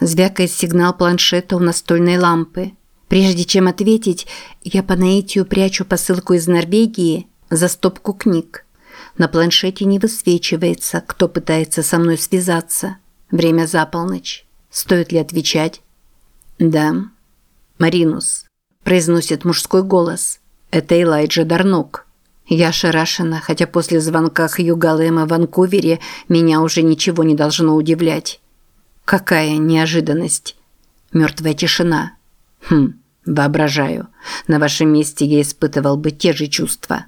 Звякает сигнал планшета у настольной лампы. Прежде чем ответить, я по наитию прячу посылку из Норвегии за стопку книг. На планшете не высвечивается, кто пытается со мной связаться. Время за полночь. Стоит ли отвечать? Да. Маринус. Произносит мужской голос. Это Элайджа Дарнок. Я ошарашена, хотя после звонка Хью Галлема в Ванкувере меня уже ничего не должно удивлять. Какая неожиданность. Мертвая тишина. Хм, воображаю. На вашем месте я испытывал бы те же чувства.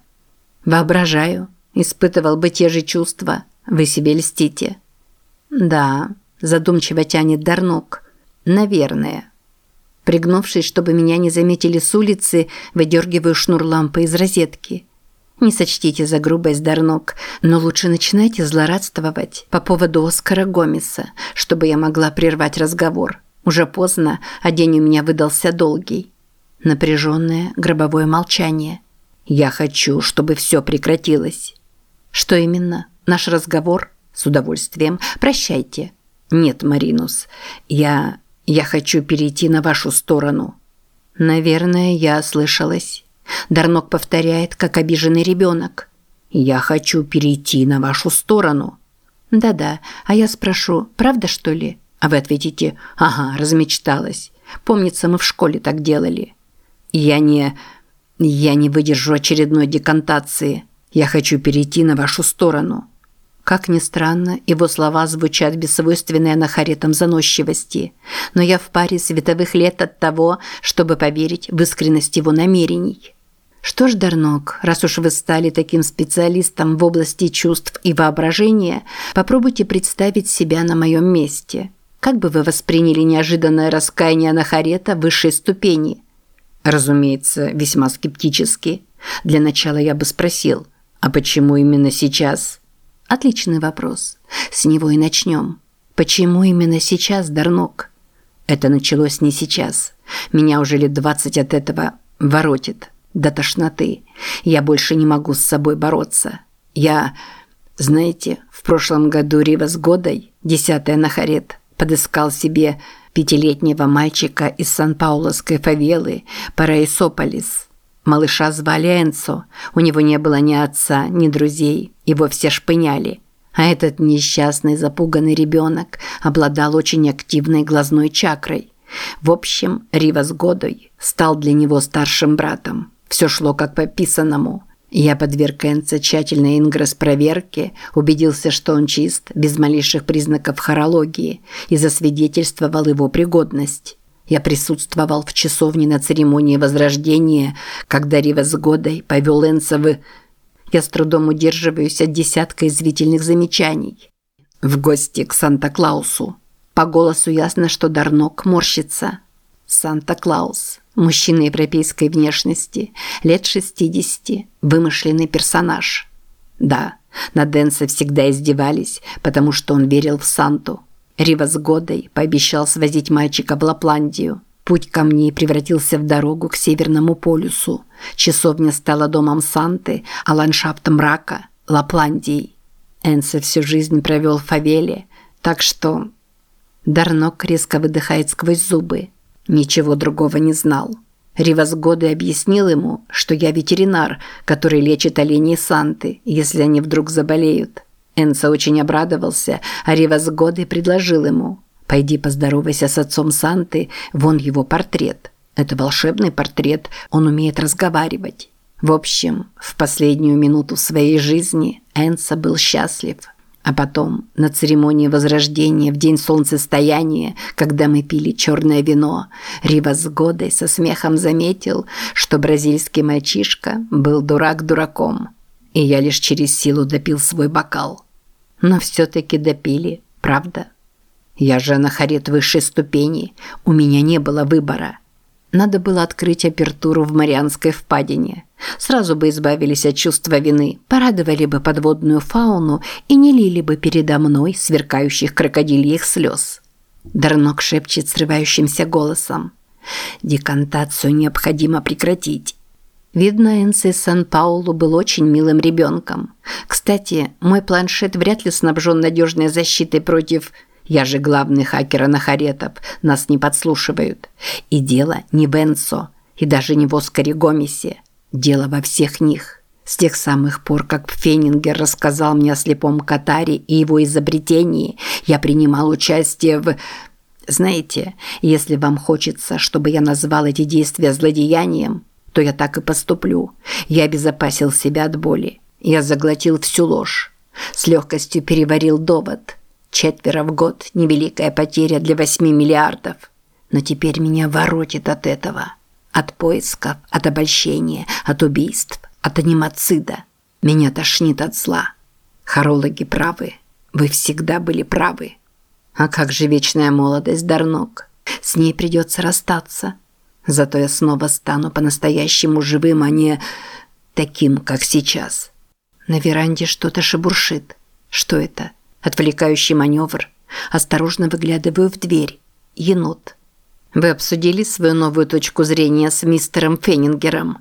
Воображаю. Испытывал бы те же чувства. Вы себе льстите. Да, задумчиво тянет Дарнок. Наверное. Пригнувшись, чтобы меня не заметили с улицы, выдергиваю шнур лампы из розетки. Не сочтите за грубость, Дарнок, но лучше начинайте злорадствовать по поводу Оскара Гомеса, чтобы я могла прервать разговор. Уже поздно, а день у меня выдался долгий. Напряженное гробовое молчание. Я хочу, чтобы все прекратилось. Что именно? Наш разговор? С удовольствием. Прощайте. Нет, Маринус. Я... я хочу перейти на вашу сторону. Наверное, я ослышалась. Дарнок повторяет, как обиженный ребенок. Я хочу перейти на вашу сторону. Да-да, а я спрошу, правда что ли? А вы ответите «Ага, размечталась». Помнится, мы в школе так делали. Я не... Я не выдержу очередной декантации. Я хочу перейти на вашу сторону. Как ни странно, его слова звучат без свойственной анахаретам заносчивости, но я в паре световых лет от того, чтобы поверить в искренность его намерений. Что ж, Дарнок, раз уж вы стали таким специалистом в области чувств и воображения, попробуйте представить себя на моем месте – как бы вы восприняли неожиданное раскаяние Анахарета высшей ступени? Разумеется, весьма скептически. Для начала я бы спросил, а почему именно сейчас? Отличный вопрос. С него и начнем. Почему именно сейчас, Дарнок? Это началось не сейчас. Меня уже лет двадцать от этого воротит. До тошноты. Я больше не могу с собой бороться. Я... Знаете, в прошлом году Рива с Годой, десятая Нахарет, подыскал себе пятилетнего мальчика из Сан-Пауловской фавелы Параисополис. Малыша звали Энцо, у него не было ни отца, ни друзей, его все шпыняли. А этот несчастный запуганный ребенок обладал очень активной глазной чакрой. В общем, Рива с Годой стал для него старшим братом. Все шло как по писанному. Я подверг Энца тщательной ингресс-проверке, убедился, что он чист, без малейших признаков хорологии, и засвидетельствовал его пригодность. Я присутствовал в часовне на церемонии возрождения, когда Рива с Годой повел Энца в... Я с трудом удерживаюсь от десятка извительных замечаний. В гости к Санта-Клаусу. По голосу ясно, что Дарнок морщится. Санта-Клаус. Мужчина европейской внешности, лет 60, вымышленный персонаж. Да, на Дэнса всегда издевались, потому что он верил в Санту. Рива с Годой пообещал свозить мальчика в Лапландию. Путь ко мне превратился в дорогу к Северному полюсу. Часовня стала домом Санты, а ландшафт мрака – Лапландией. Энса всю жизнь провел в фавеле, так что... Дарнок резко выдыхает сквозь зубы. Ничего другого не знал. Ривас Годы объяснил ему, что я ветеринар, который лечит оленей Санты, если они вдруг заболеют. Энса очень обрадовался, а Ривас Годы предложил ему «Пойди поздоровайся с отцом Санты, вон его портрет. Это волшебный портрет, он умеет разговаривать». В общем, в последнюю минуту своей жизни Энса был счастлив – а потом, на церемонии возрождения в день солнцестояния, когда мы пили черное вино, Рива с Годой со смехом заметил, что бразильский мальчишка был дурак дураком. И я лишь через силу допил свой бокал. Но все-таки допили, правда? Я же на харет высшей ступени, у меня не было выбора. Надо было открыть апертуру в Марианской впадине. Сразу бы избавились от чувства вины, порадовали бы подводную фауну и не лили бы передо мной сверкающих крокодильих слез. Дарнок шепчет срывающимся голосом. Декантацию необходимо прекратить. Видно, Энси Сан-Паулу был очень милым ребенком. Кстати, мой планшет вряд ли снабжен надежной защитой против Я же главный хакер анахаретов, нас не подслушивают. И дело не в Энсо, и даже не в Оскаре Гомесе. Дело во всех них. С тех самых пор, как Фенингер рассказал мне о слепом Катаре и его изобретении, я принимал участие в... Знаете, если вам хочется, чтобы я назвал эти действия злодеянием, то я так и поступлю. Я обезопасил себя от боли. Я заглотил всю ложь. С легкостью переварил довод. Четверо в год – невеликая потеря для восьми миллиардов. Но теперь меня воротит от этого. От поисков, от обольщения, от убийств, от анимацида. Меня тошнит от зла. Хорологи правы. Вы всегда были правы. А как же вечная молодость, Дарнок? С ней придется расстаться. Зато я снова стану по-настоящему живым, а не таким, как сейчас. На веранде что-то шебуршит. Что это? Отвлекающий маневр. Осторожно выглядываю в дверь. Енот. Вы обсудили свою новую точку зрения с мистером Феннингером?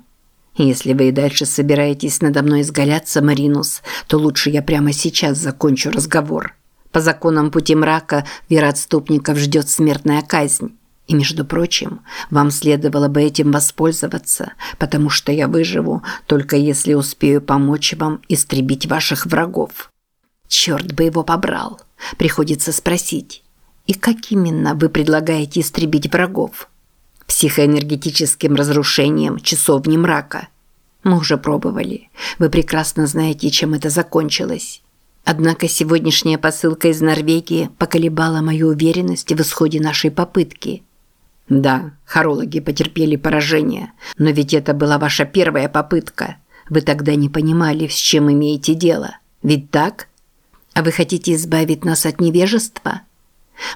Если вы и дальше собираетесь надо мной изгаляться, Маринус, то лучше я прямо сейчас закончу разговор. По законам пути мрака вероотступников ждет смертная казнь. И, между прочим, вам следовало бы этим воспользоваться, потому что я выживу, только если успею помочь вам истребить ваших врагов. Черт бы его побрал. Приходится спросить. И как именно вы предлагаете истребить врагов? Психоэнергетическим разрушением часовни мрака. Мы уже пробовали. Вы прекрасно знаете, чем это закончилось. Однако сегодняшняя посылка из Норвегии поколебала мою уверенность в исходе нашей попытки – да, хорологи потерпели поражение, но ведь это была ваша первая попытка. Вы тогда не понимали, с чем имеете дело. Ведь так? А вы хотите избавить нас от невежества?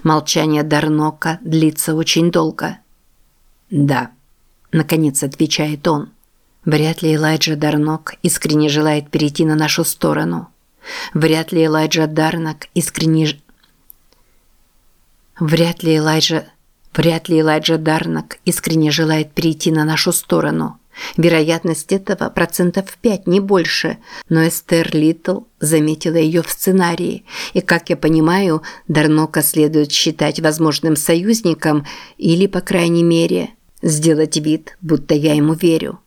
Молчание Дарнока длится очень долго. Да, наконец отвечает он. Вряд ли Элайджа Дарнок искренне желает перейти на нашу сторону. Вряд ли Элайджа Дарнок искренне... Вряд ли Элайджа... Вряд ли Элайджа Дарнак искренне желает перейти на нашу сторону. Вероятность этого процентов 5, не больше, но Эстер Литл заметила ее в сценарии, и, как я понимаю, Дарнока следует считать возможным союзником или, по крайней мере, сделать вид, будто я ему верю.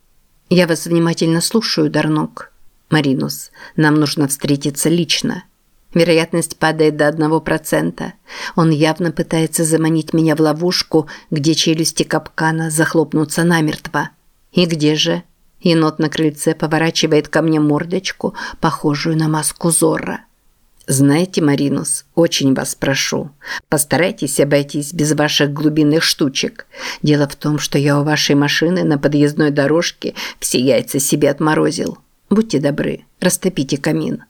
Я вас внимательно слушаю, Дарнок. Маринус, нам нужно встретиться лично. Вероятность падает до одного процента. Он явно пытается заманить меня в ловушку, где челюсти капкана захлопнутся намертво. И где же? Енот на крыльце поворачивает ко мне мордочку, похожую на маску Зорро. Знаете, Маринус, очень вас прошу, постарайтесь обойтись без ваших глубинных штучек. Дело в том, что я у вашей машины на подъездной дорожке все яйца себе отморозил. Будьте добры, растопите камин.